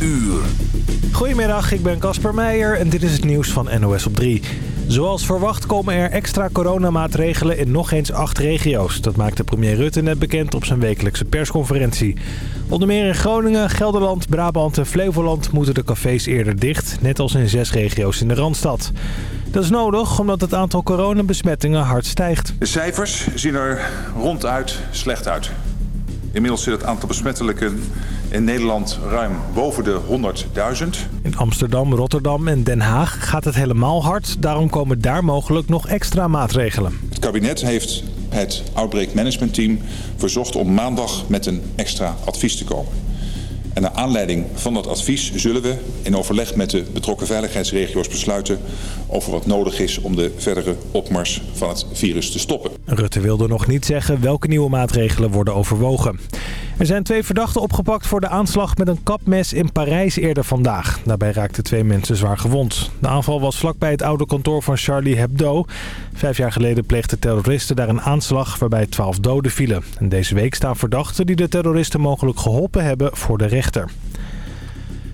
uur. Goedemiddag, ik ben Casper Meijer en dit is het nieuws van NOS op 3. Zoals verwacht komen er extra coronamaatregelen in nog eens acht regio's. Dat maakte premier Rutte net bekend op zijn wekelijkse persconferentie. Onder meer in Groningen, Gelderland, Brabant en Flevoland moeten de cafés eerder dicht. Net als in zes regio's in de Randstad. Dat is nodig omdat het aantal coronabesmettingen hard stijgt. De cijfers zien er ronduit slecht uit. Inmiddels zit het aantal besmettelijken in Nederland ruim boven de 100.000. In Amsterdam, Rotterdam en Den Haag gaat het helemaal hard. Daarom komen daar mogelijk nog extra maatregelen. Het kabinet heeft het Outbreak Management Team verzocht om maandag met een extra advies te komen. En naar aanleiding van dat advies zullen we in overleg met de betrokken veiligheidsregio's besluiten over wat nodig is om de verdere opmars van het virus te stoppen. Rutte wilde nog niet zeggen welke nieuwe maatregelen worden overwogen. Er zijn twee verdachten opgepakt voor de aanslag met een kapmes in Parijs eerder vandaag. Daarbij raakten twee mensen zwaar gewond. De aanval was vlakbij het oude kantoor van Charlie Hebdo. Vijf jaar geleden pleegden terroristen daar een aanslag waarbij twaalf doden vielen. En deze week staan verdachten die de terroristen mogelijk geholpen hebben voor de rechter.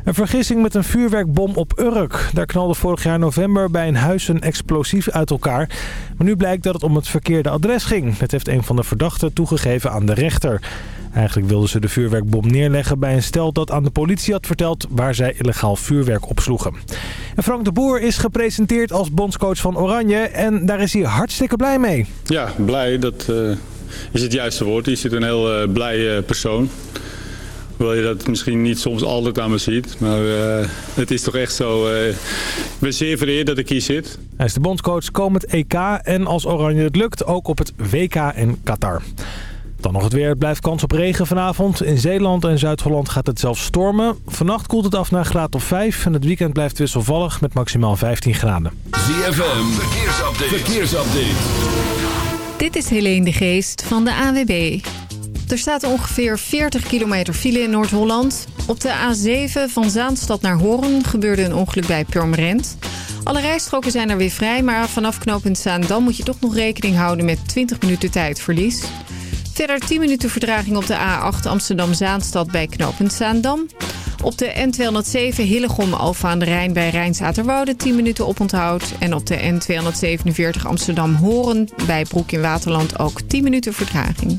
Een vergissing met een vuurwerkbom op Urk. Daar knalde vorig jaar november bij een huis een explosief uit elkaar. Maar nu blijkt dat het om het verkeerde adres ging. Dat heeft een van de verdachten toegegeven aan de rechter. Eigenlijk wilden ze de vuurwerkbom neerleggen bij een stel dat aan de politie had verteld waar zij illegaal vuurwerk opsloegen. En Frank de Boer is gepresenteerd als bondscoach van Oranje en daar is hij hartstikke blij mee. Ja, blij, dat uh, is het juiste woord. Je zit een heel uh, blij persoon. Hoewel je dat misschien niet soms altijd aan me ziet. Maar uh, het is toch echt zo. Uh, ik ben zeer vereerd dat ik hier zit. Hij is de bondscoach komend EK en als Oranje het lukt ook op het WK in Qatar. Dan nog het weer. Het blijft kans op regen vanavond. In Zeeland en Zuid-Holland gaat het zelfs stormen. Vannacht koelt het af naar graad of 5. En het weekend blijft wisselvallig met maximaal 15 graden. ZFM, verkeersupdate. verkeersupdate. Dit is Helene de Geest van de AWB. Er staat ongeveer 40 kilometer file in Noord-Holland. Op de A7 van Zaanstad naar Hoorn gebeurde een ongeluk bij Purmerend. Alle rijstroken zijn er weer vrij, maar vanaf knooppunt Zaandam moet je toch nog rekening houden met 20 minuten tijdverlies. Verder 10 minuten vertraging op de A8 Amsterdam-Zaanstad bij knooppunt Zaandam. Op de N207 Hillegom Alfa aan de Rijn bij Rijnsaterwoude 10 minuten oponthoud. En op de N247 Amsterdam-Horen bij Broek in Waterland ook 10 minuten vertraging.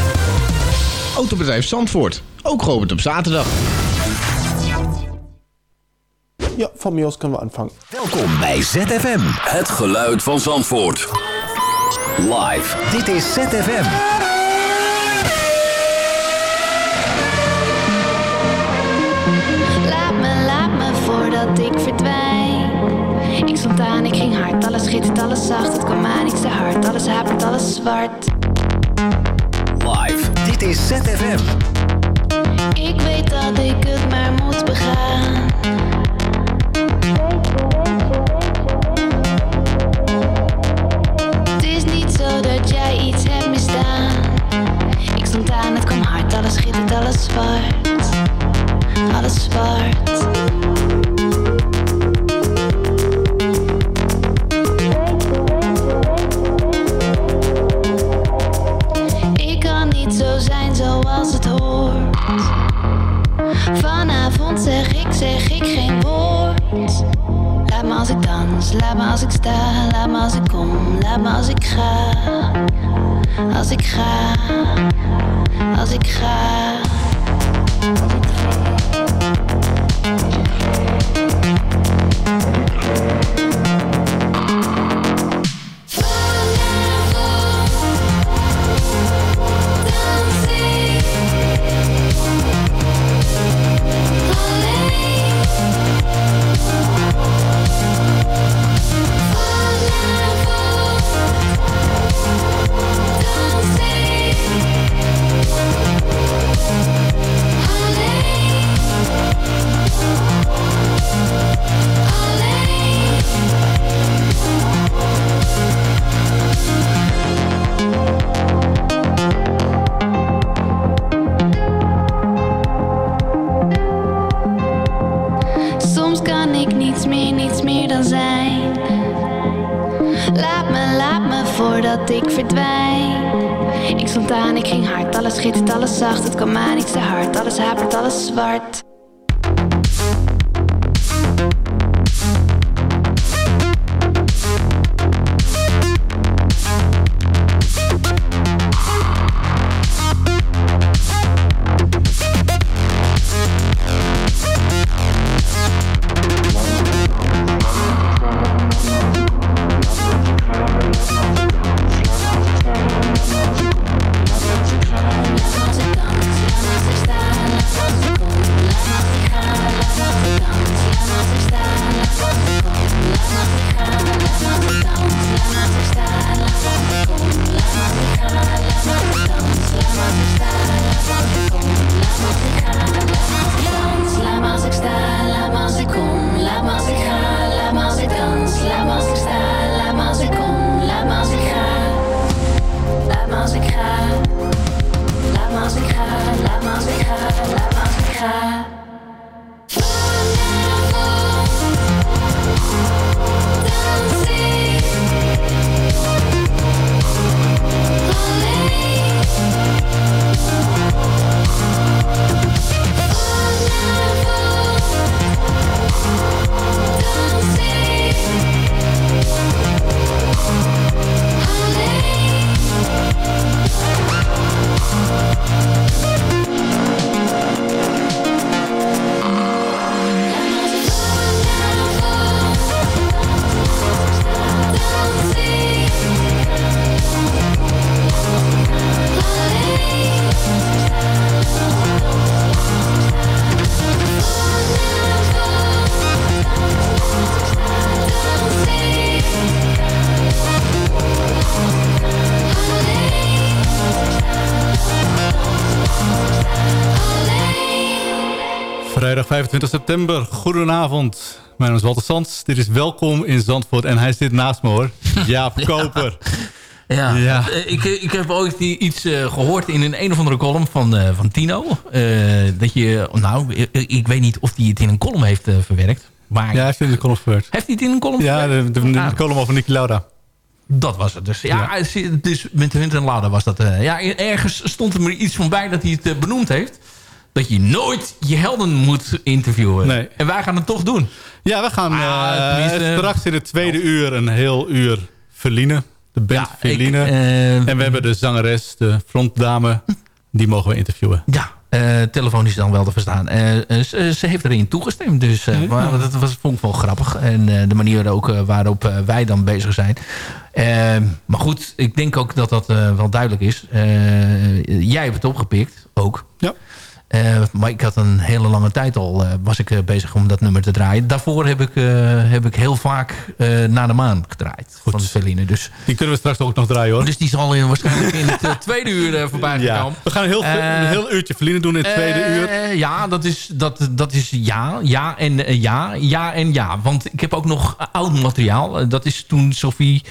Autobedrijf Zandvoort, ook geopend op zaterdag. Ja, van mij kunnen we aanvangen. Welkom bij ZFM. Het geluid van Zandvoort. Live. Dit is ZFM. Laat me, laat me voordat ik verdwijn. Ik stond aan, ik ging hard. Alles schittert, alles zacht. Het kwam aan, ik te hard. Alles hapert, alles zwart. Dit is. Ik weet dat ik het maar moet begaan. 25 september, goedenavond. Mijn naam is Walter Sands. Dit is Welkom in Zandvoort. En hij zit naast me hoor. Jaap Koper. Ja, Ja. eh, Ik, ik heb ooit iets eh, gehoord in een een of andere column van, eh, van Tino. Eh, dat je, nou, ik, ik weet niet of hij het in een column heeft eh, verwerkt. Maar Ja, hij heeft in de column verwerkt. heeft hij het in een column Ja, verwerkt? de, de, de Ah, column over Nicky Lauda. dat was het dus. Ja, Ja. dus met Hunt en Lauda was dat. eh, ja, ergens stond er maar iets van bij dat hij het eh, benoemd heeft. Dat je nooit je helden moet interviewen. Nee. En wij gaan het toch doen. Ja, we gaan Ah, eh, straks in het tweede uur een heel uur Verline. De band Ja, ik, eh, en we hebben de zangeres, de frontdame. Die mogen we interviewen. Ja, eh, telefonisch dan wel te verstaan. Ze, ze heeft erin toegestemd, dus eh, maar dat was, vond ik wel grappig. En de manier ook waarop wij dan bezig zijn. Eh, maar goed, ik denk ook dat dat wel duidelijk is. Jij hebt het opgepikt, ook. Ja. Eh, maar ik had een hele lange tijd al eh, was ik eh, bezig om dat nummer te draaien. Daarvoor heb ik, heb ik heel vaak Naar de Maan gedraaid van Celine. Dus, Die kunnen we straks ook nog draaien hoor. dus die zal in, waarschijnlijk in het tweede uur voorbij ja. komen. We gaan een heel, een heel uurtje Verline doen in het tweede uur. Ja, dat is, dat, dat is ja, ja en ja, ja en ja. Want ik heb ook nog oud materiaal. Dat is toen Sophie...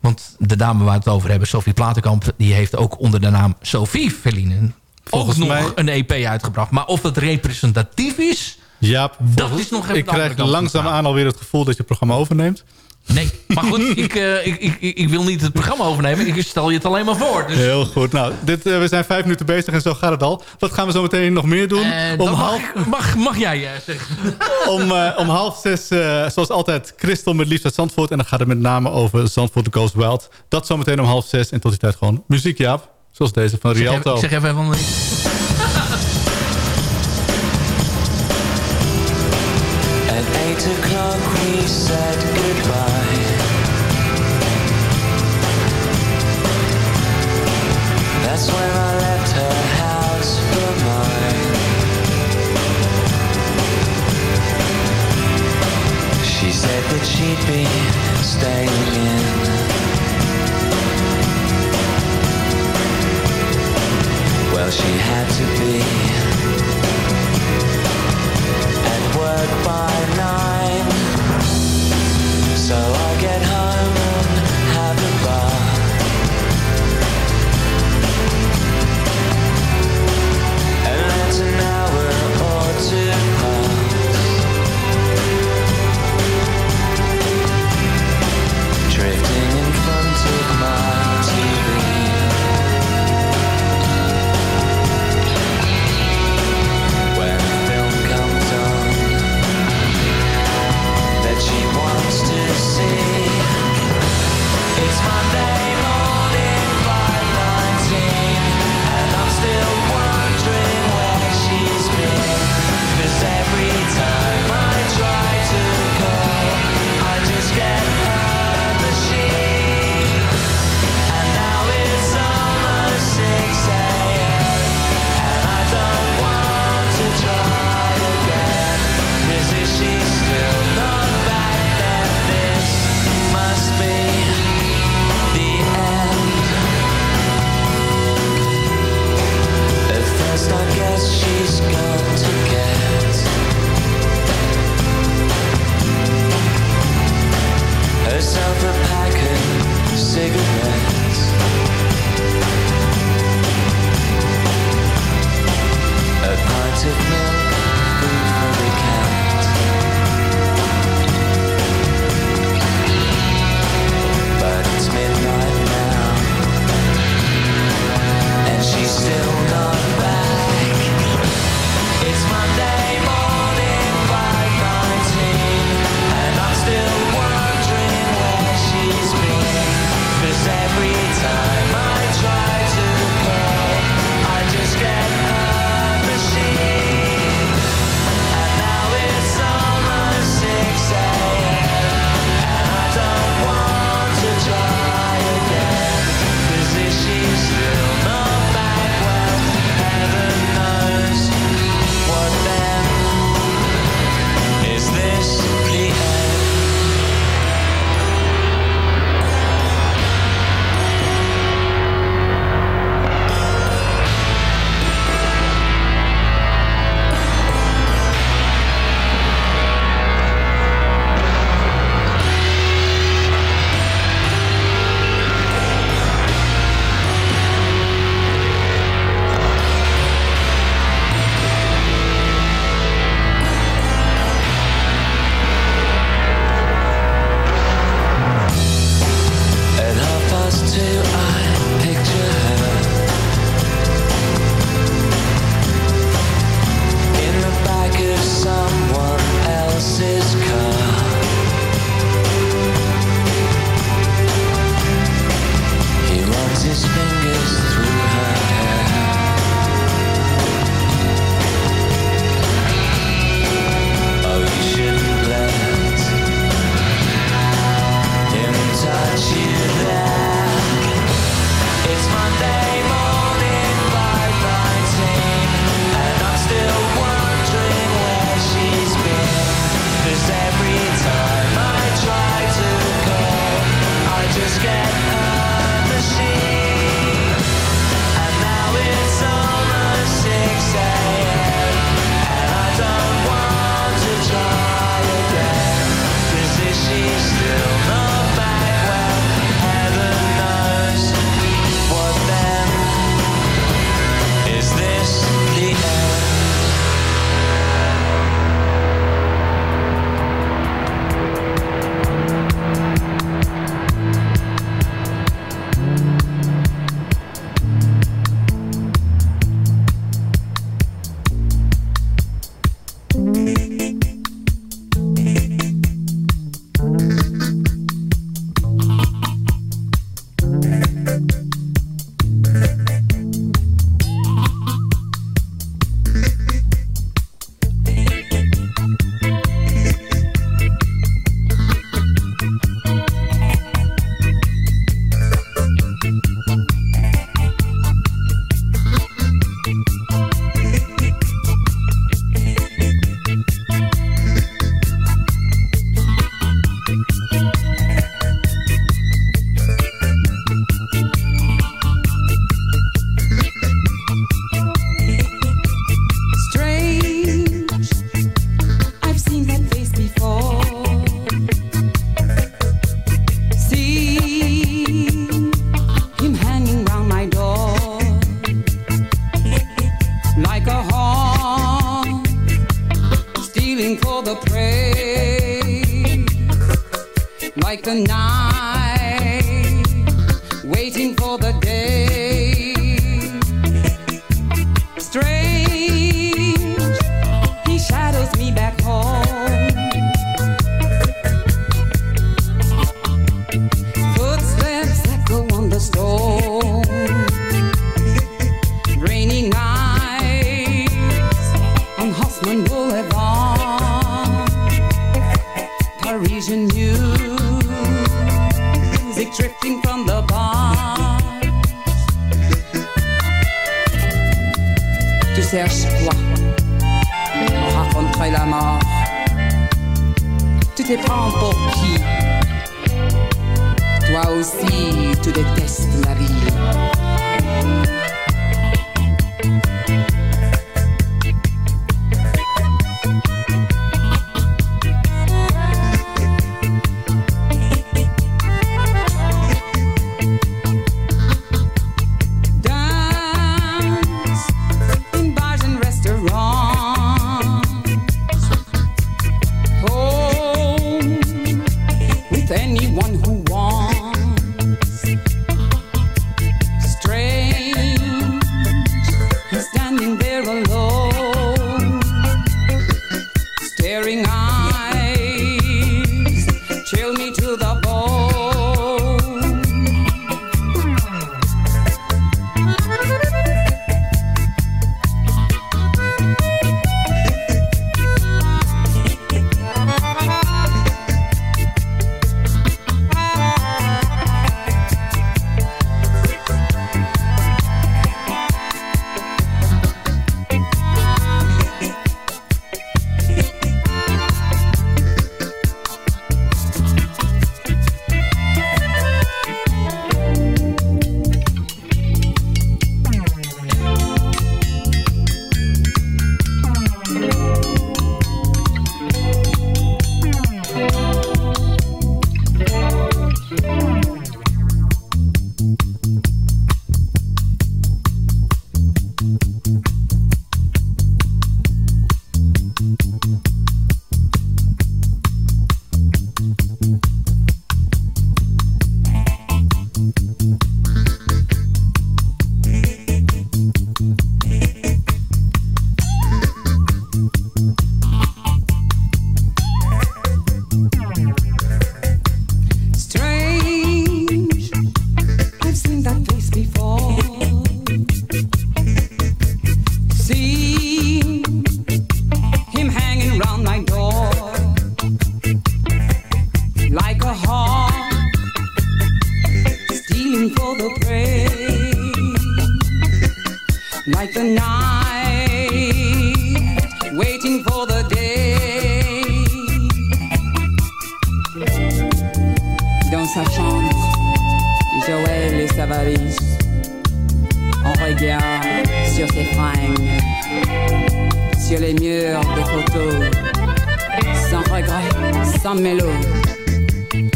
Want de dame waar we het over hebben, Sophie Platenkamp... die heeft ook onder de naam Sophie Verlinen... Volgens ook nog mij- een EP uitgebracht. Maar of het representatief is... Ja, dat is nog even ik krijg langzaam aan alweer het gevoel dat je het programma overneemt. Nee, maar goed, ik, eh, ik, ik, ik wil niet het programma overnemen. Ik stel je het alleen maar voor. Dus, Heel goed. Nou, dit, eh, we zijn vijf minuten bezig en zo gaat het al. Wat gaan we zo meteen nog meer doen? eh, om, mag, half, mag, mag jij zeggen? om, om half zes, zoals altijd, Christel met Liefst uit Zandvoort. En dan gaat het met name over Zandvoort The Coast Wild. Dat zometeen om half zes. En tot die tijd gewoon muziek, Jaap. Zoals deze van Ik zeg Rialto. even- Ik zeg even van... At eight o'clock we said goodbye. That's when I left her house for mine. She said that she'd be staying in. Well, she had to be at work by nine. So every time.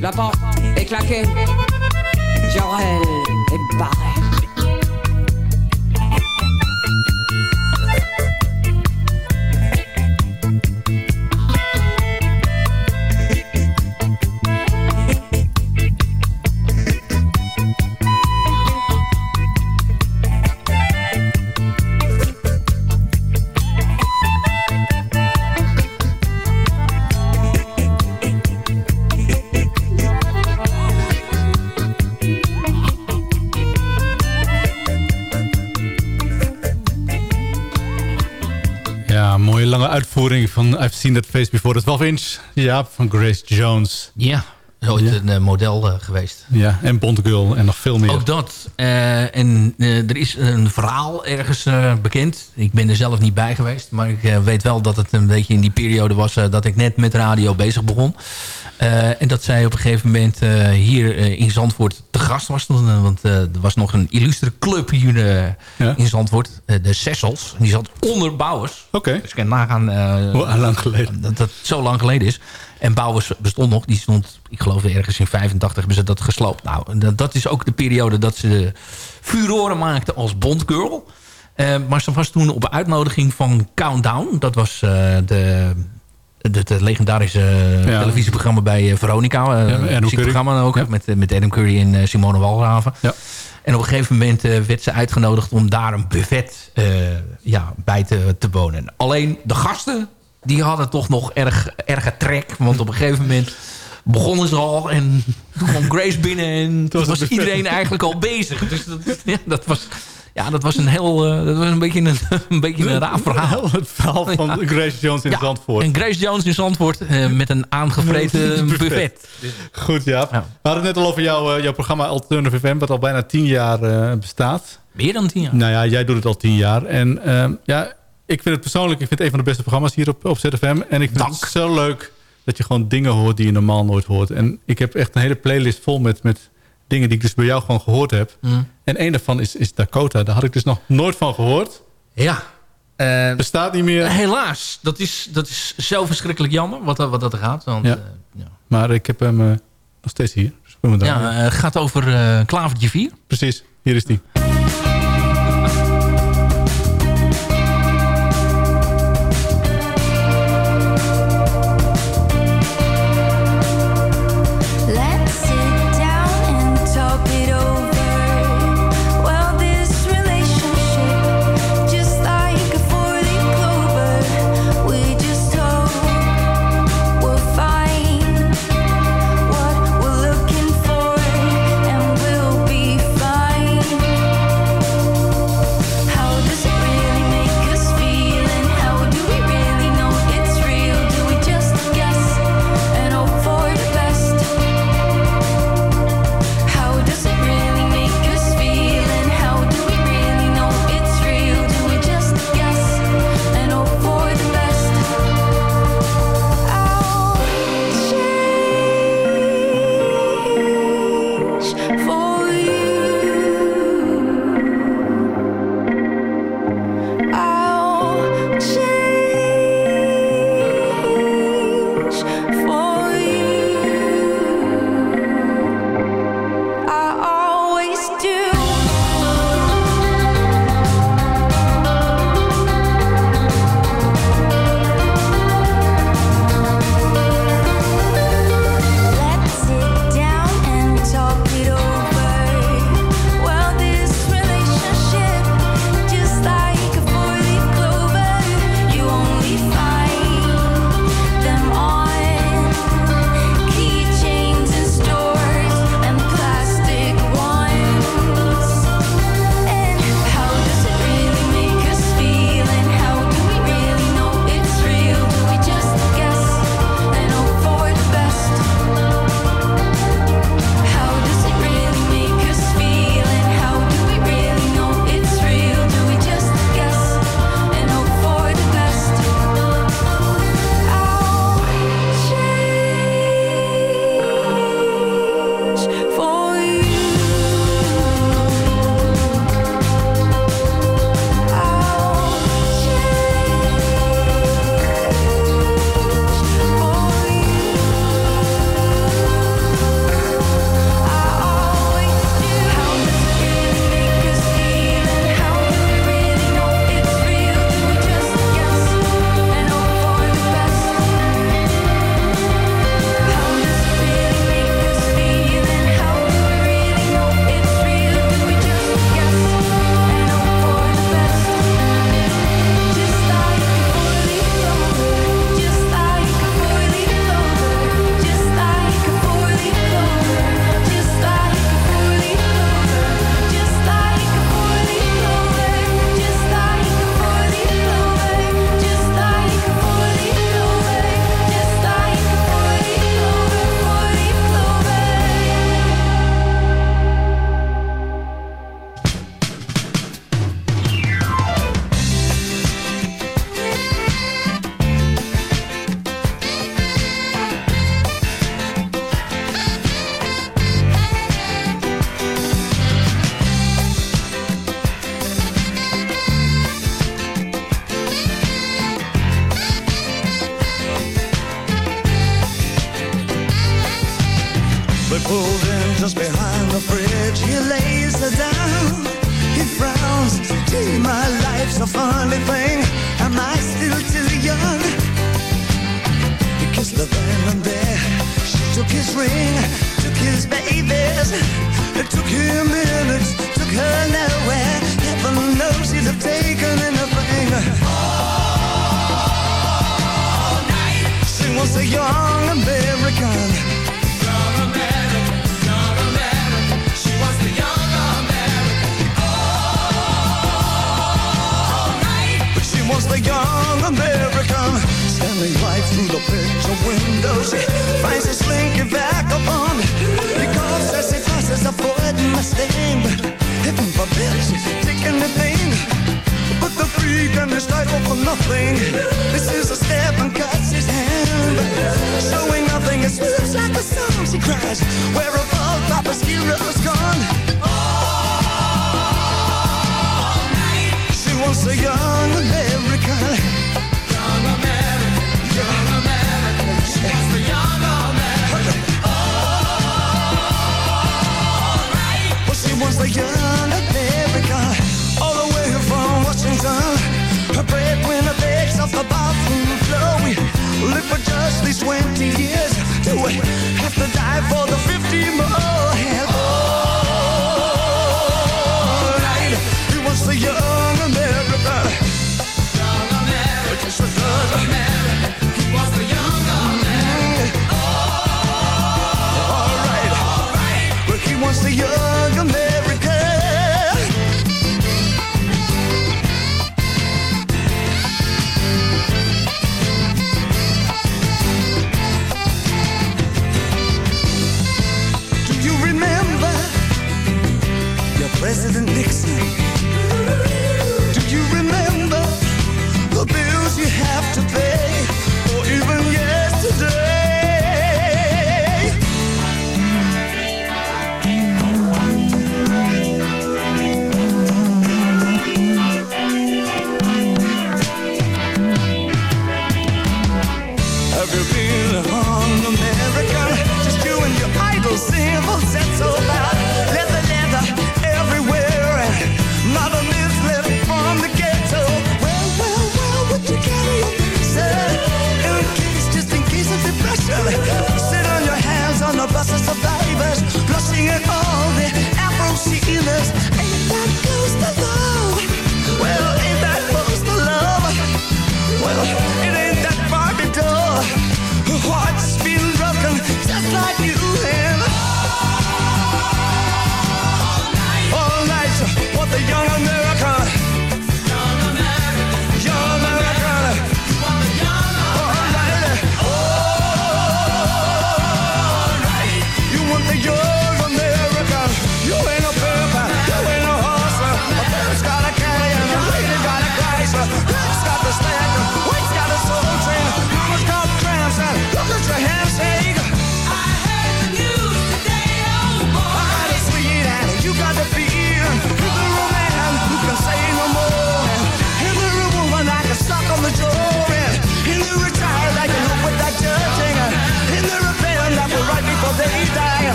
La porte est claquée, Joël est barré. Uitvoering van I've Seen That Face Before. Dat 12 inch. Ja, van Grace Jones. Ja, ooit een eh, model eh, geweest. Ja, en Bond Girl en nog veel meer. Ook dat. Eh, en er is een verhaal ergens bekend. Ik ben er zelf niet bij geweest. Maar ik weet wel dat het een beetje in die periode was... dat ik net met radio bezig begon. Eh, en dat zij op een gegeven moment eh, hier eh, in Zandvoort te gast was. Want er was nog een illustre club hier in Zandvoort. de Sessels. Die zat onder Bouwers. Oké. Dus ik kan nagaan... Hoe lang geleden? Dat dat zo lang geleden is. En Bouwers bestond nog. Die stond, ik geloof ergens in 85 hebben ze dat gesloopt. Nou, dat, dat is ook de periode dat ze furoren maakte als Bondgirl. Eh, maar ze was toen op uitnodiging van Countdown. Dat was de het legendarische eh, Ja. televisieprogramma bij eh, Veronica. Adam muziekprogramma ook, Ja. met, met Adam Curry en Simone Walraven. Ja. En op een gegeven moment werd ze uitgenodigd om daar een buffet ja, bij te, te wonen. Alleen de gasten, die hadden toch nog erg, erge trek. Want op een gegeven moment begonnen ze al en toen kwam Grace binnen en toen was was iedereen eigenlijk al bezig. Dus dat, ja, dat was... Ja, dat was een heel, eh, dat was een beetje een, een, beetje een raar verhaal. Het verhaal van Ja. Grace Jones in Ja, Zandvoort. En Grace Jones in Zandvoort eh, met een aangevreten Buffet. buffet. Goed, ja. We hadden het net al over jouw, eh, jouw programma Alternative FM... wat al bijna tien jaar eh, bestaat. Meer dan tien jaar. Nou ja, jij doet het al tien jaar. En ehm, ja, ik vind het persoonlijk... ik vind het een van de beste programma's hier op, op ZFM. En ik vind het zo leuk dat je gewoon dingen hoort... die je normaal nooit hoort. En ik heb echt een hele playlist vol met... met dingen die ik dus bij jou gewoon gehoord heb. Mm. En een daarvan is, is Dakota. Daar had ik dus nog nooit van gehoord. Ja. Eh, Bestaat niet meer. Helaas. Dat is, dat is zo verschrikkelijk jammer wat, dat- wat dat er gaat. Want, Ja. eh, Maar ik heb hem eh, nog steeds hier. Dus ja, het gaat over Klavertje 4. Precies, hier is die.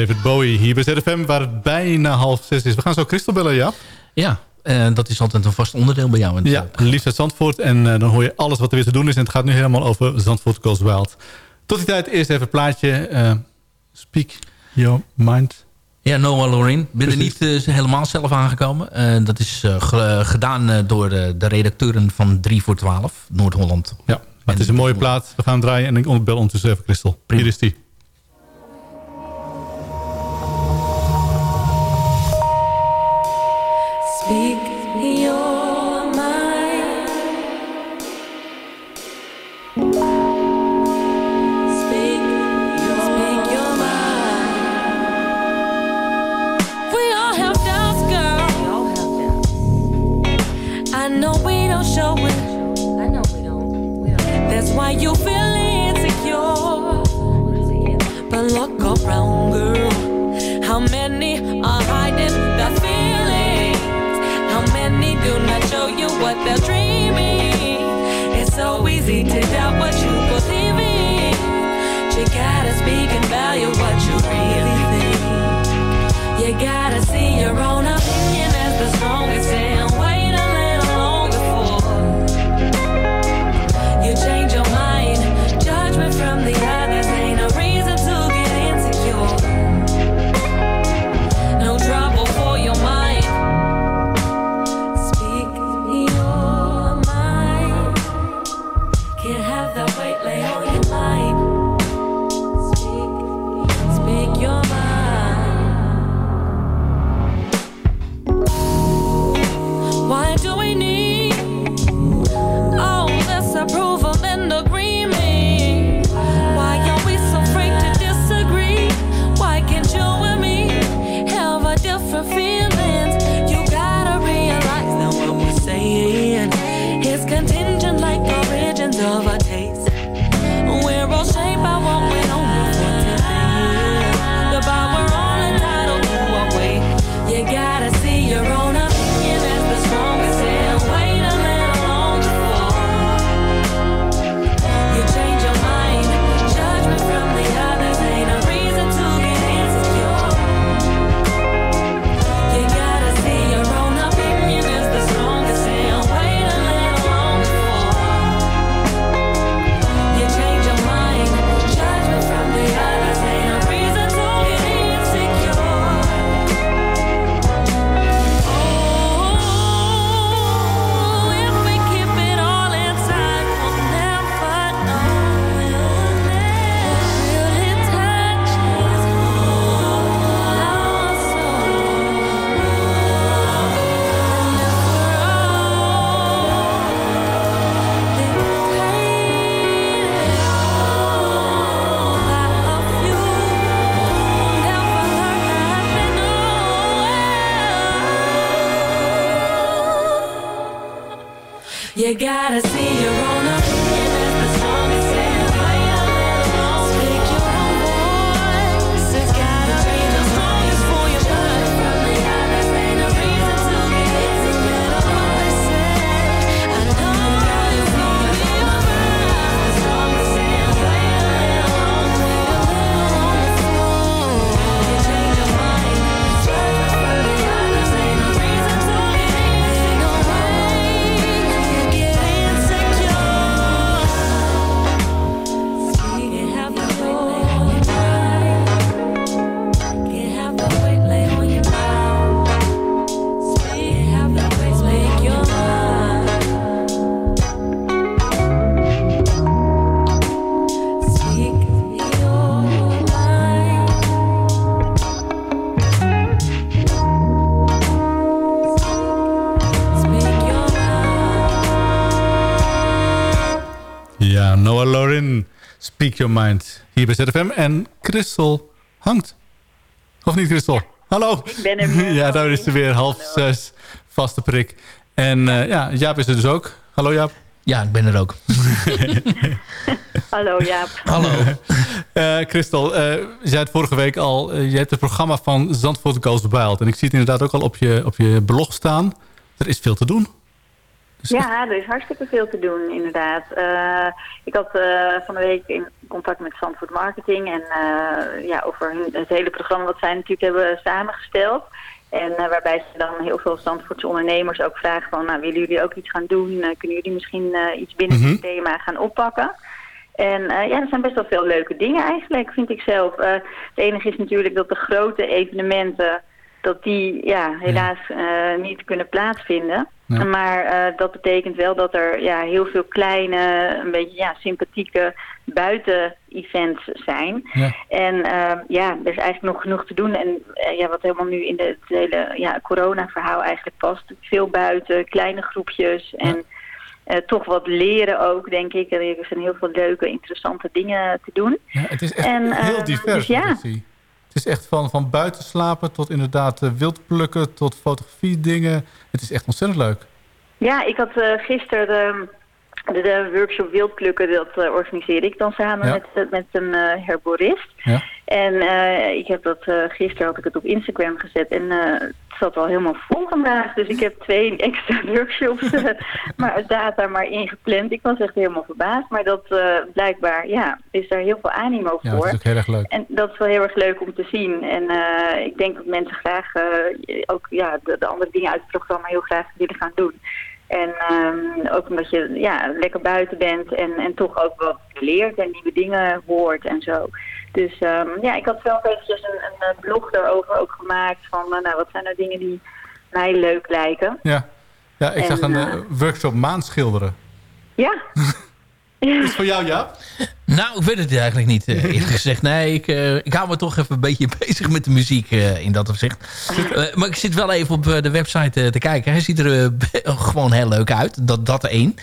David Bowie hier bij ZFM, waar het bijna half zes is. We gaan zo Christel bellen, ja? Ja, en dat is altijd een vast onderdeel bij jou. ja, liefst uit Zandvoort. En eh, dan hoor je alles wat er weer te doen is. En het gaat nu helemaal over Zandvoort Goes Wild. Tot die tijd eerst even een plaatje. Eh, speak your mind. Ja, Noah Lorin. Ben niet helemaal zelf aangekomen. dat is gedaan door de, redacteuren van 3 voor 12, Noord-Holland. Ja, het is een mooie plaat. We gaan draaien en ik bel ondertussen even Christel. Hier is die. Around, girl. How many are hiding their feelings? How many do not show you what they're dreaming? It's so easy to doubt what you believe in. You gotta speak and value what you really think. You gotta see your own Speak Your Mind. Hier bij ZFM. En Christel hangt. Of niet, Christel? Hallo. Ik ben er weer. Ja, daar is ze weer. Half zes. Vaste prik. En eh, ja, Jaap is er dus ook. Hallo Jaap. Ja, ik ben er ook. Hallo Jaap. Hallo. Eh, Christel, eh, je zei het vorige week al. eh, je hebt het programma van Zandvoort Goes Wild. En ik zie het inderdaad ook al op je, op je blog staan. Er is veel te doen. Ja, er is hartstikke veel te doen, inderdaad. Eh, ik had eh, van de week in contact met Zandvoort Marketing en eh, ja, over hun, het hele programma wat zij natuurlijk hebben samengesteld. En waarbij ze dan heel veel Zandvoortse ondernemers ook vragen van, nou, willen jullie ook iets gaan doen? Kunnen jullie misschien iets binnen Mhm. het thema gaan oppakken? En ja, er zijn best wel veel leuke dingen eigenlijk, vind ik zelf. Het enige is natuurlijk dat de grote evenementen, dat die ja, helaas eh, niet kunnen plaatsvinden. Ja. Maar eh, dat betekent wel dat er ja, heel veel kleine, een beetje ja, sympathieke buiten-events zijn. Ja. En eh, ja, er is eigenlijk nog genoeg te doen. En eh, ja, wat helemaal nu in de, het hele ja, corona-verhaal eigenlijk past. Veel buiten, kleine groepjes en toch wat leren ook, denk ik. Er zijn heel veel leuke, interessante dingen te doen. Ja, het is echt En, heel divers. dus ja. Het is echt van, van buiten slapen tot inderdaad eh, wild plukken tot fotografie dingen. Het is echt ontzettend leuk. Ja, ik had eh, gisteren de, workshop wildplukken, dat eh, organiseerde ik dan samen Ja. met, eh, met een eh, herborist. Ja. En ik heb dat gisteren had ik het op Instagram gezet en het zat al helemaal vol vandaag. Dus ik heb twee extra workshops maar data maar ingepland. Ik was echt helemaal verbaasd, maar dat blijkbaar ja, is daar heel veel animo Ja, voor. dat is ook heel erg leuk. En dat is wel heel erg leuk om te zien. En ik denk dat mensen graag ook ja, de, de andere dingen uit het programma heel graag willen gaan doen. En ehm, ook omdat je ja, lekker buiten bent en, en toch ook wat leert en nieuwe dingen hoort en zo. Dus ehm, ja, ik had zelf eventjes een, een eh, blog daarover ook gemaakt van eh, nou, wat zijn nou dingen die mij leuk lijken. Ja, ja ik En, zag een eh, workshop maanschilderen. Ja. Is het voor jou, ja? Nou, ik weet het eigenlijk niet, eh, eerlijk gezegd. Nee, ik, eh, ik hou me toch even een beetje bezig met de muziek eh, in dat opzicht. Maar ik zit wel even op de website eh, te kijken. Hij ziet er gewoon heel leuk uit. Dat, dat één.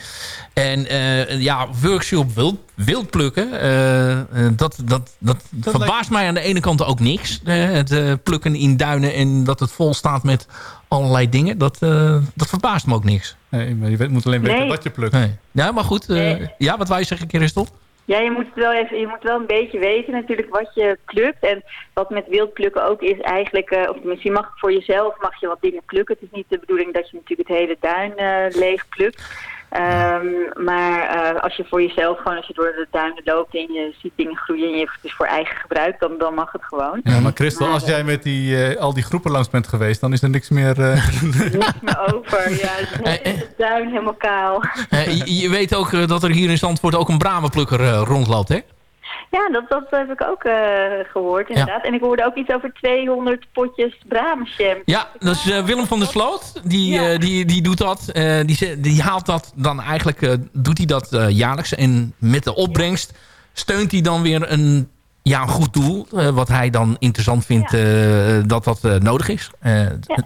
En eh, ja, workshop wild, wild plukken. eh, eh, dat, dat, dat, verbaast mij aan de ene kant ook niks. eh, het eh, plukken in duinen en dat het vol staat met allerlei dingen. Dat, eh, dat verbaast me ook niks. Nee, maar je moet alleen weten Nee. wat je plukt. Nee. Ja, maar goed. eh, Nee. Ja, wat wij zeggen, Christel? Ja, je moet, wel even, je moet wel een beetje weten natuurlijk wat je plukt. En wat met wild plukken ook is eigenlijk, eh, of je mag voor jezelf mag je wat dingen plukken. Het is niet de bedoeling dat je natuurlijk het hele duin eh, leeg plukt. Ehm, maar eh, als je voor jezelf gewoon, als je door de duinen loopt en je ziet dingen groeien en je het is voor eigen gebruik, dan, dan mag het gewoon. Ja, maar Christel, als jij met die, eh, al die groepen langs bent geweest... dan is er niks meer... eh, Niks meer over, ja. Het is de duin helemaal kaal. Eh, je, je weet ook dat er hier in Zandvoort ook een bramenplukker eh, rondloopt, hè? Ja, dat, dat heb ik ook eh, gehoord inderdaad. En ik hoorde ook iets over 200 potjes bramensham. Ja, dat is eh, Willem van der Sloot. Die, eh, die, die doet dat. Die, die haalt dat dan eigenlijk... doet hij dat jaarlijks. En met de opbrengst steunt hij dan weer een, ja, een goed doel. wat hij dan interessant vindt dat dat nodig is.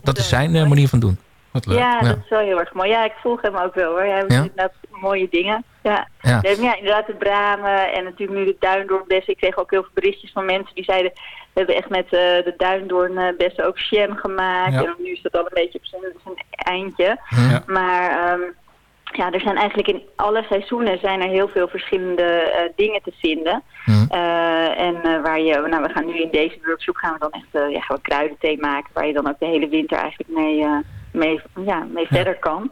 Dat is zijn manier van doen. Wat Ja, dat is wel heel erg mooi. Ja, ik volg hem ook wel hoor. Hij heeft Ja? inderdaad mooie dingen. Ja. Ja. Nee, maar ja, inderdaad de bramen en natuurlijk nu de duindoornbessen. Ik kreeg ook heel veel berichtjes van mensen die zeiden... we hebben echt met eh, de duindoornbessen ook jam gemaakt. Ja. En nu is dat al een beetje op zijn, zijn eindje. Ja. Maar ehm, ja, er zijn eigenlijk in alle seizoenen zijn er heel veel verschillende eh, dingen te vinden. Eh, en eh, waar je, nou we gaan nu in deze workshop gaan we dan echt eh, ja, gaan we kruidenthee maken. Waar je dan ook de hele winter eigenlijk mee, eh, mee, ja, mee verder kan.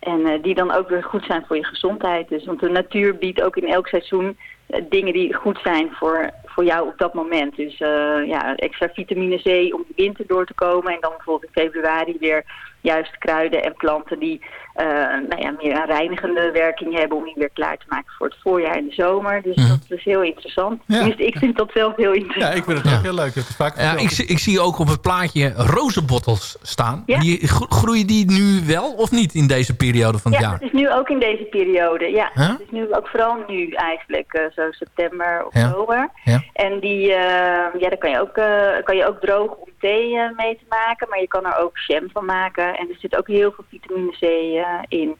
En eh, die dan ook weer goed zijn voor je gezondheid. Dus, want de natuur biedt ook in elk seizoen eh, dingen die goed zijn voor, voor jou op dat moment. Dus eh, ja, extra vitamine C om de winter door te komen. En dan bijvoorbeeld in februari weer juist kruiden en planten die eh, nou ja, meer een reinigende werking hebben om die weer klaar te maken voor het voorjaar en de zomer. Dus dat is heel interessant. Tenminste, ik vind dat zelf heel interessant. Ja, ik vind het ook heel leuk. Het is vaak Ja, ik, zie- ik zie ook op het plaatje rozenbottels staan. Die, gro- groeien die nu wel of niet in deze periode van het Ja, jaar? het is nu ook in deze periode. Ja, Huh? het is nu ook vooral nu eigenlijk, eh, zo september, Ja. oktober. Ja. En die, eh, ja, daar kan je ook, eh, kan je ook droog om thee mee te maken, maar je kan er ook jam van maken. En er zit ook heel veel vitamine C eh, in.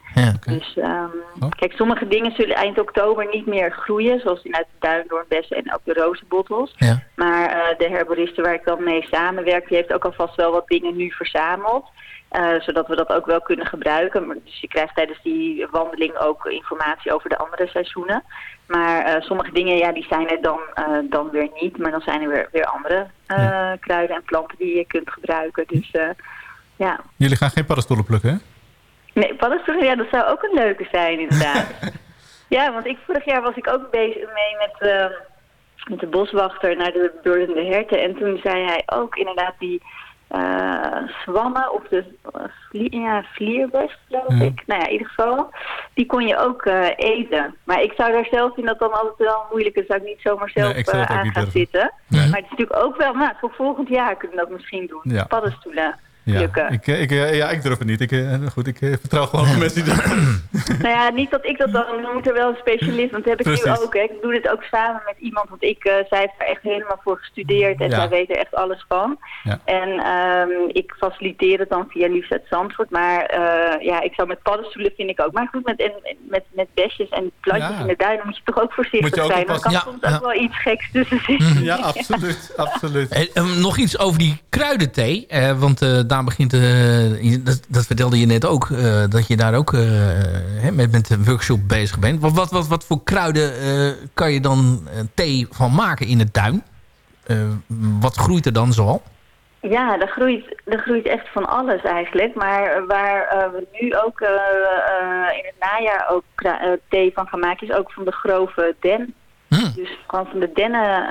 Dus ehm, kijk, sommige dingen zullen eind oktober niet meer groeien, zoals in uit de duindoornbessen en ook de rozenbottels. Ja. Maar eh, de herboriste waar ik dan mee samenwerk, die heeft ook alvast wel wat dingen nu verzameld. eh, zodat we dat ook wel kunnen gebruiken. Dus je krijgt tijdens die wandeling ook informatie over de andere seizoenen. Maar eh, sommige dingen ja, die zijn er dan, eh, dan weer niet. Maar dan zijn er weer, weer andere eh, kruiden en planten die je kunt gebruiken. Dus eh, ja. Jullie gaan geen paddenstoelen plukken, hè? Nee, paddenstoelen, ja, dat zou ook een leuke zijn inderdaad. ja, want ik, vorig jaar was ik ook bezig mee met, eh, met de boswachter naar de beurende herten. En toen zei hij ook inderdaad die eh zwannen of de uh, vlie, ja, vlierbest, geloof Ja. ik. Nou ja, in ieder geval, die kon je ook eh, eten. Maar ik zou daar zelf in dat dan altijd wel moeilijk is. Zou ik niet zomaar zelf Nee, eh, aan gaan durven. zitten. Nee. Maar het is natuurlijk ook wel, nou, voor volgend jaar kunnen we dat misschien doen. Ja. Paddenstoelen Ja, ik, eh, ik, eh, ja, ik durf het niet. Ik, eh, goed, ik vertrouw gewoon op de mensen die dat Nou ja, niet dat ik dat dan, dan moet er wel een specialist, want dat heb ik nu ook. Hè. Ik doe dit ook samen met iemand, want ik, eh, zij heeft er echt helemaal voor gestudeerd en Ja. zij weet er echt alles van. Ja. En ehm, ik faciliteer het dan via Liefst uit Zandvoort, maar eh, ja, ik zou met paddenstoelen vind ik ook. Maar goed, met, en, met, met besjes en plantjes Ja. in de duinen moet je toch ook Moet voorzichtig je ook zijn. Dan kan soms ook wel iets geks tussen zitten. Ja, absoluut. absoluut. En, eh, nog iets over die kruidenthee. eh, want eh, dames daarna begint... eh, dat, dat vertelde je net ook, eh, dat je daar ook eh, met, met een workshop bezig bent. Wat, wat, wat, wat voor kruiden kan je dan thee van maken in de tuin? Wat groeit er dan zoal? Ja, er groeit, er groeit echt van alles eigenlijk. Maar waar we nu ook in het najaar ook thee van gaan maken, is ook van de grove den. Dus gewoon van de dennen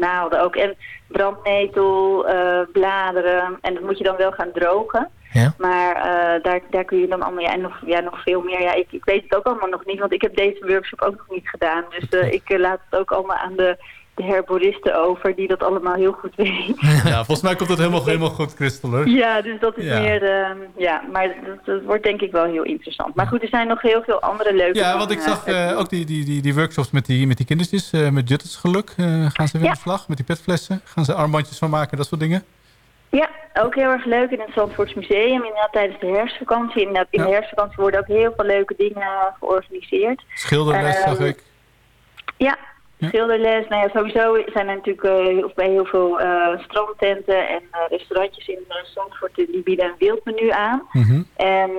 naalden ook. En brandnetel, eh, bladeren. En dat moet je dan wel gaan drogen. Ja. Maar eh, daar, daar kun je dan allemaal, ja, en nog, ja, nog veel meer. Ja, ik, ik weet het ook allemaal nog niet, want ik heb deze workshop ook nog niet gedaan. Dus eh, ik laat het ook allemaal aan de, de herboristen over, die dat allemaal heel goed weten. Ja, volgens mij komt dat helemaal, helemaal goed, Christel. hoor. Ja, dus dat is Ja. meer, eh, ja, maar dat, dat wordt denk ik wel heel interessant. Maar goed, er zijn nog heel veel andere leuke Ja, want ik zag eh, ook die, die, die, die workshops met die, met die kindertjes. eh, met Jutters geluk eh, gaan ze weer aan de slag. Met die petflessen. Gaan ze armbandjes van maken, dat soort dingen. Ja, ook heel erg leuk in het Zandvoorts Museum, inderdaad tijdens de herfstvakantie. Inderdaad, in de herfstvakantie worden ook heel veel leuke dingen georganiseerd. Schilderles Ehm, zag ik. Ja, schilderles. Nou ja, sowieso zijn er natuurlijk heel- bij heel veel eh, strandtenten en eh, restaurantjes in uh, Zandvoort die bieden een wildmenu aan. Mhm. En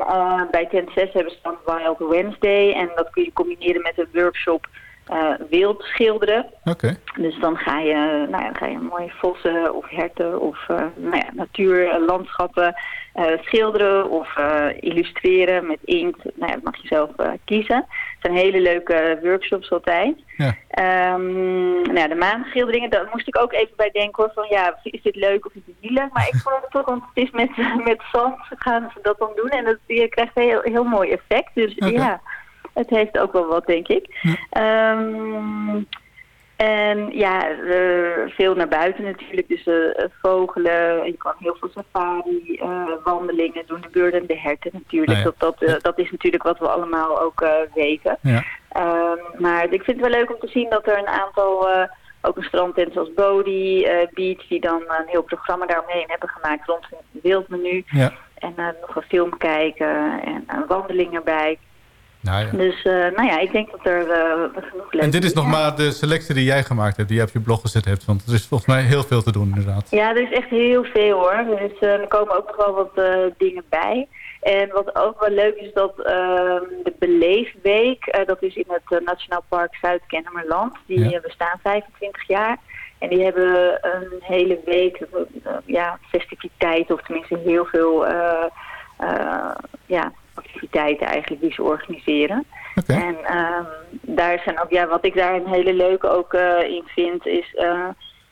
bij tent 6 hebben ze dan Wild Wednesday en dat kun je combineren met een workshop eh, wild schilderen. Oké. Dus dan ga je, nou ja, dan ga je mooie vossen of herten of eh, nou ja, natuur, eh, landschappen eh, schilderen of eh, illustreren met inkt. Nou ja, dat mag je zelf eh, kiezen. Het zijn hele leuke workshops altijd. Ja. Ehm, nou ja, de maanschilderingen, daar moest ik ook even bij denken hoor, van ja, is dit leuk of is dit niet leuk? Maar ik vond het toch, want het is met, met zand gaan ze dat dan doen en dat, je krijgt een heel, heel mooi effect. Dus ja, het heeft ook wel wat, denk ik. Ehm, en ja, eh, veel naar buiten natuurlijk. Dus eh, vogelen, je kan heel veel safari, eh, wandelingen doen. De beurden en de herten natuurlijk. Ja. dat, dat, eh, dat is natuurlijk wat we allemaal ook eh, weten. Ja. Ehm, maar ik vind het wel leuk om te zien dat er een aantal, eh, ook een strandtent zoals Bodie, eh, Beach, die dan een heel programma daaromheen hebben gemaakt rond een wildmenu. Ja. En eh, nog een film kijken en een wandeling erbij. Nou ja. Dus eh, nou ja, ik denk dat er eh, genoeg leuke En dit is nog maar de selectie die jij gemaakt hebt. Die je op je blog gezet hebt. Want er is volgens mij heel veel te doen inderdaad. Ja, er is echt heel veel hoor. Dus eh, er komen ook nog wel wat dingen bij. En wat ook wel leuk is dat ehm, de Beleefweek, dat is in het Nationaal Park Zuid-Kennemerland. Die Ja. bestaan 25 jaar. En die hebben een hele week, ja, festiviteiten of tenminste heel veel ja, activiteiten eigenlijk die ze organiseren. En ehm, daar zijn ook, ja, wat ik daar een hele leuke ook eh, in vind, is eh,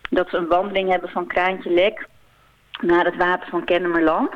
dat ze een wandeling hebben van Kraantje Lek naar het water van Kennemerland.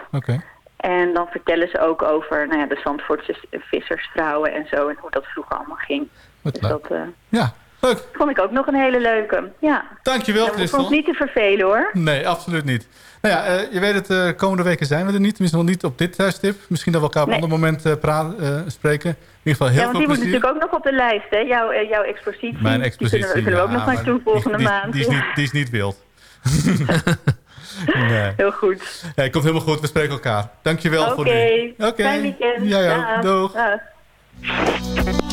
En dan vertellen ze ook over nou ja, de Zandvoortse vissersvrouwen en zo en hoe dat vroeger allemaal ging. Wat dus dat eh, Ja, leuk. vond ik ook nog een hele leuke. Ja. Dankjewel, Ja, we Christel. hoeven ons niet te vervelen hoor. Nee, absoluut niet. Nou ja, eh, je weet het, eh, komende weken zijn we er niet. Tenminste nog niet op dit tijdstip. Misschien dat we elkaar op een Nee. ander moment eh, praten, spreken. In ieder geval heel ja, want die moet natuurlijk ook nog op de lijst, hè? Jouw, jouw expositie. Mijn Die expositie. kunnen we, kunnen we ook ja, nog naartoe volgende die, maand. Die, die, is niet, die is niet wild. nee. Heel goed. Ja, komt helemaal goed. We spreken elkaar. Dankjewel Oké, voor nu. Oké. fijn weekend. Ook. Dag. Doeg.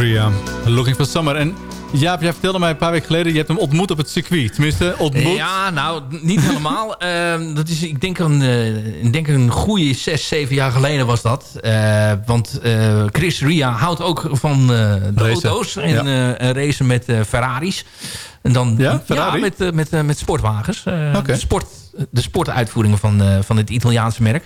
Ria, Looking for Summer. En Jaap, jij vertelde mij een paar weken geleden... je hebt hem ontmoet op het circuit. Tenminste, ontmoet. Ja, nou, niet helemaal. Ehm, dat is, ik denk een, eh, ik denk een goede zes, zeven jaar geleden was dat. Eh, want eh, Chris Ria houdt ook van de Racen. auto's en, Ja. en racen met Ferraris. En dan, Ja, met, met, met sportwagens. De, sport, de sportuitvoeringen van, van het Italiaanse merk.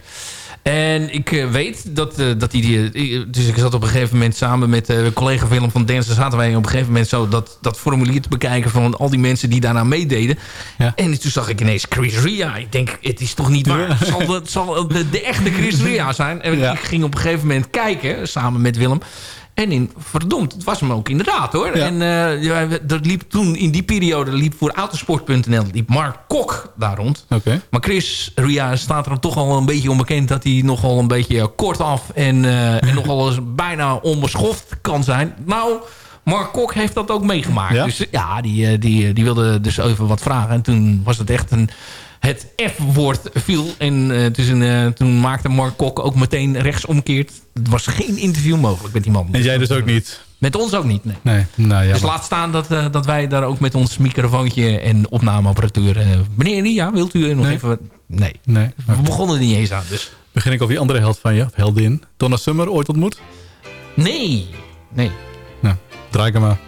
En ik eh, weet dat, eh, dat. Die, eh, dus ik zat op een gegeven moment samen met collega Willem van Densen... zaten wij op een gegeven moment zo dat, dat formulier te bekijken... van al die mensen die daarna meededen. En toen zag ik ineens Chris Ria. Ik denk, het is toch niet waar? Het zal, zal de, de echte Chris Ria zijn. En ik ging op een gegeven moment kijken, samen met Willem... En in, verdomd, het was hem ook inderdaad hoor. En eh, er liep toen in die periode liep voor autosport.nl liep Mark Kok daar rond. Oké. Maar Chris Ria staat er toch al een beetje onbekend dat hij nogal een beetje kortaf en, eh, en nogal eens bijna onbeschoft kan zijn. Nou, Mark Kok heeft dat ook meegemaakt. Ja? Dus ja, die, eh, die, die wilde dus even wat vragen. En toen was het echt een... Het F-woord viel. En eh, dus een, eh, toen maakte Mark Kok ook meteen rechtsomkeert. Er was geen interview mogelijk met die man. En jij dus ook niet? Met ons ook niet, nee. Nee, nou ja. Dus laat staan dat, eh, dat wij daar ook met ons microfoontje en opnameapparatuur... eh, meneer Ria, wilt u nog Nee. even... Nee, Nee. we begonnen er niet eens aan. Dus. Begin ik over die andere held van je, of heldin. Donna Summer, ooit ontmoet? Nee, nee. Nou, draai ik hem maar.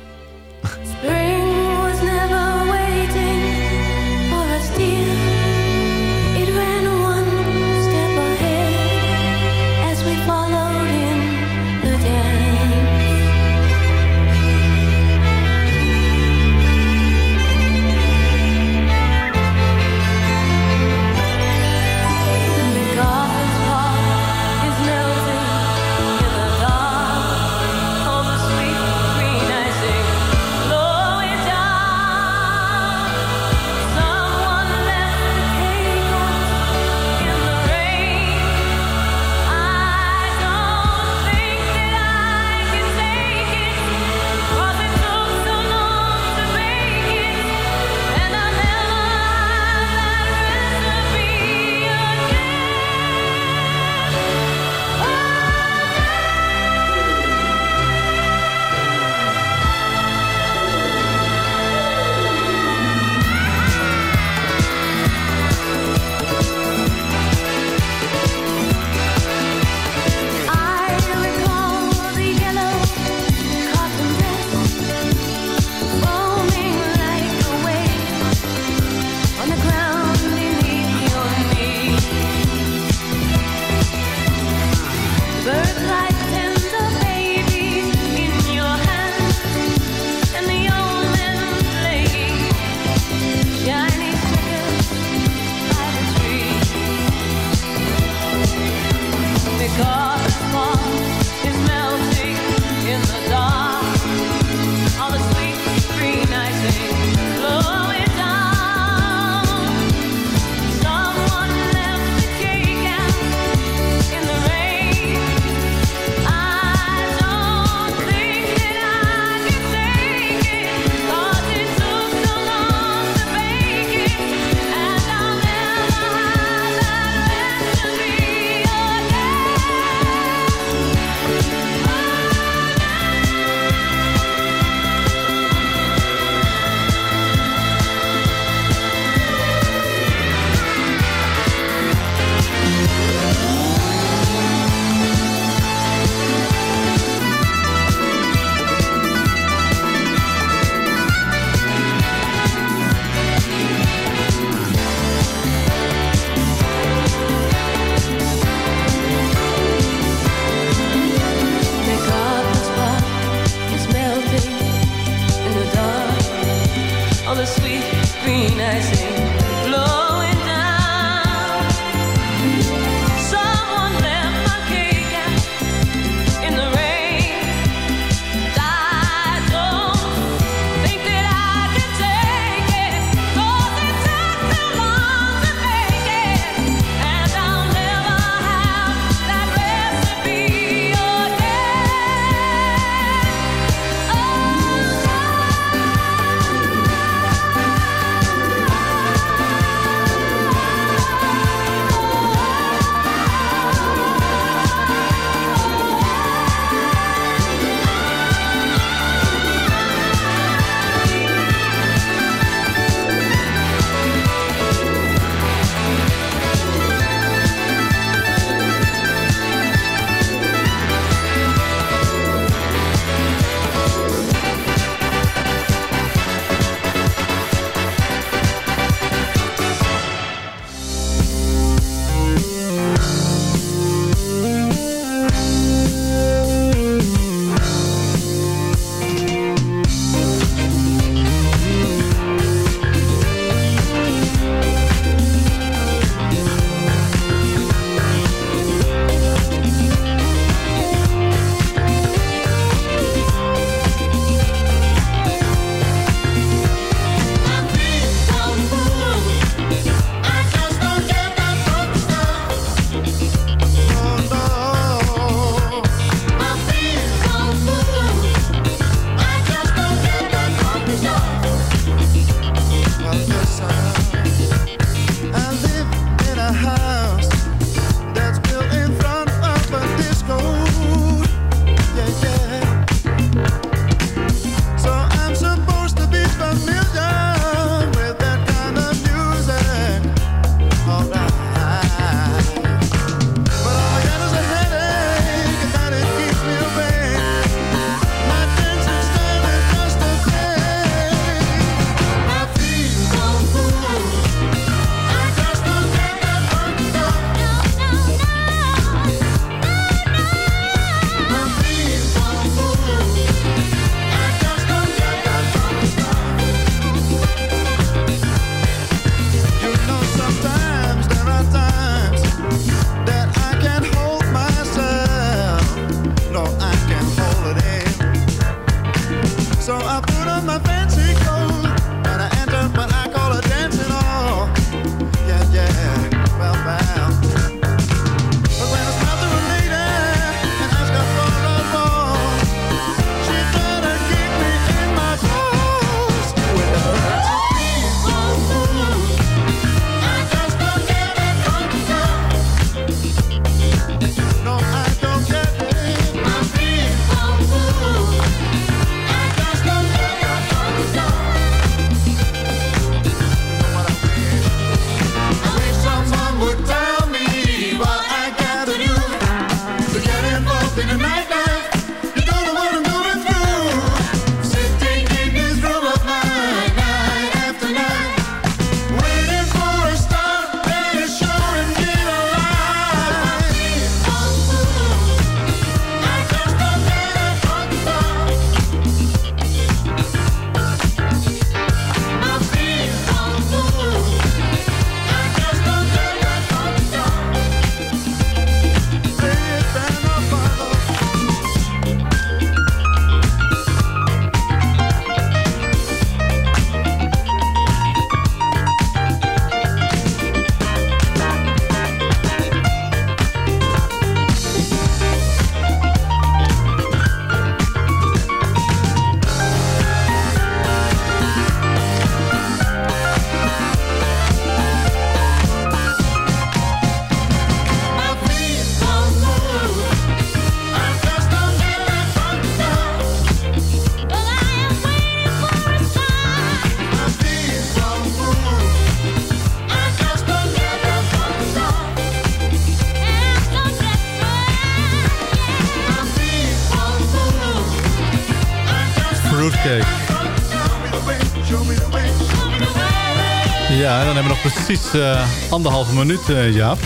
Precies eh, anderhalve minuut, eh, Jaap.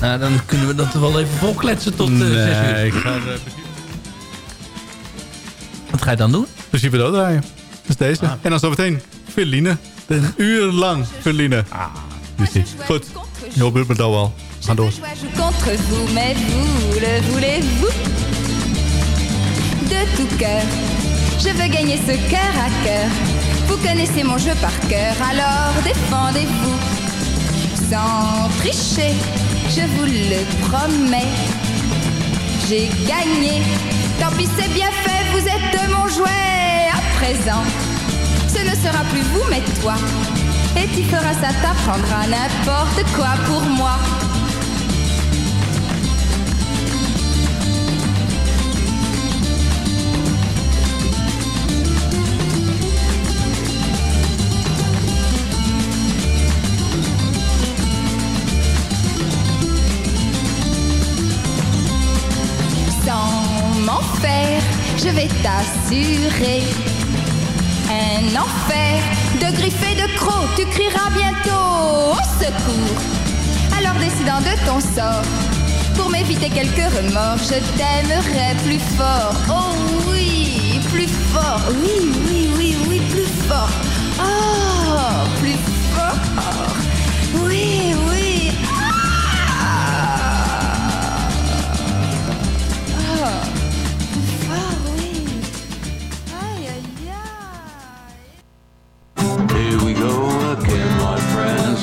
Nou, dan kunnen we dat wel even volkletsen tot uh, nee, 6 uur. ik ga het uh, Wat ga je dan doen? principe doordraaien. Dat is deze. En dan zometeen Feline. Een uur lang Feline. Ah, die is die. Goed. Je hoort het me al. Ga door. Je joue contre vous, mais vous le voulez-vous De tout cœur, je veux gagner ce cœur à cœur. Vous connaissez mon jeu par cœur, alors défendez-vous. Sans tricher, je vous le promets. J'ai gagné, tant pis c'est bien fait, vous êtes mon jouet. À présent, ce ne sera plus vous mais toi. Et tu feras ça, t'apprendras n'importe quoi pour moi. Je vais t'assurer un enfer de griffes et de crocs. Tu crieras bientôt au secours. Alors décidant de ton sort, pour m'éviter quelques remords, je t'aimerai plus fort. Oh oui, plus fort. Oui, oui, oui, oui, plus fort. Oh, plus fort. Oui.